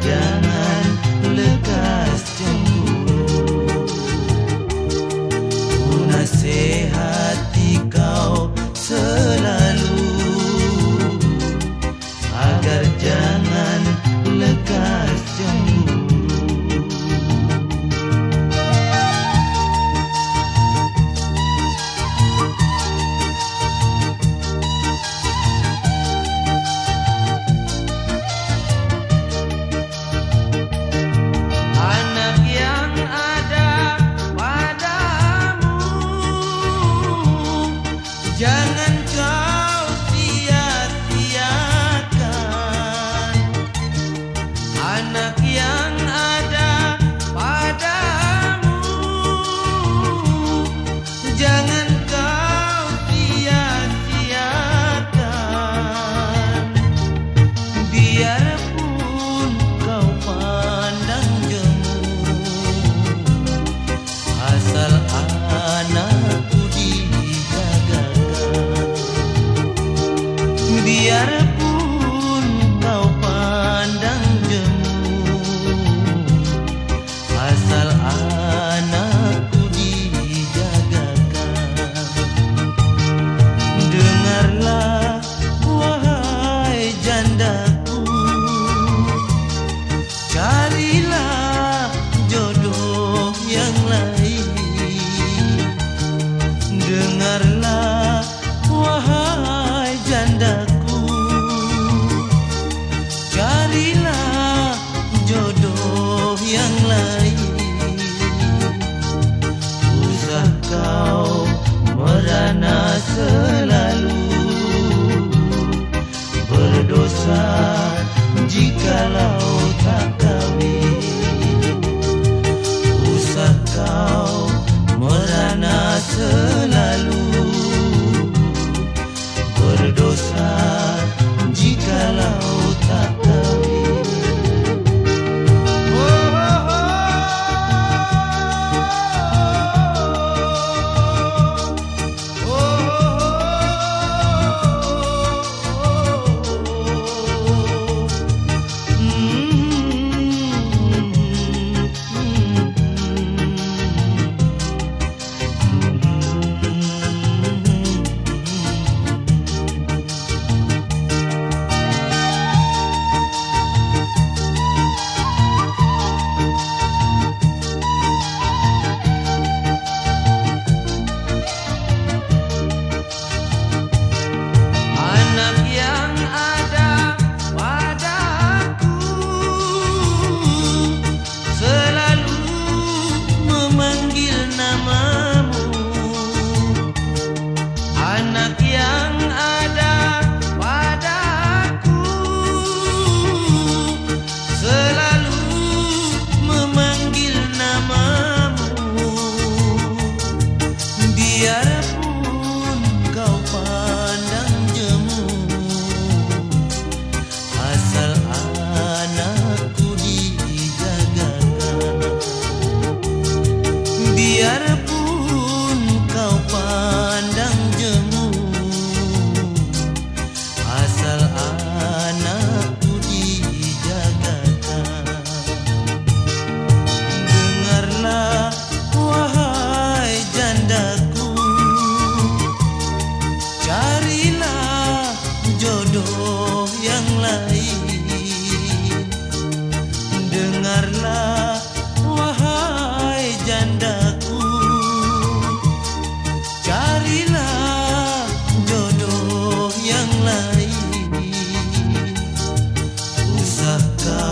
agar water The.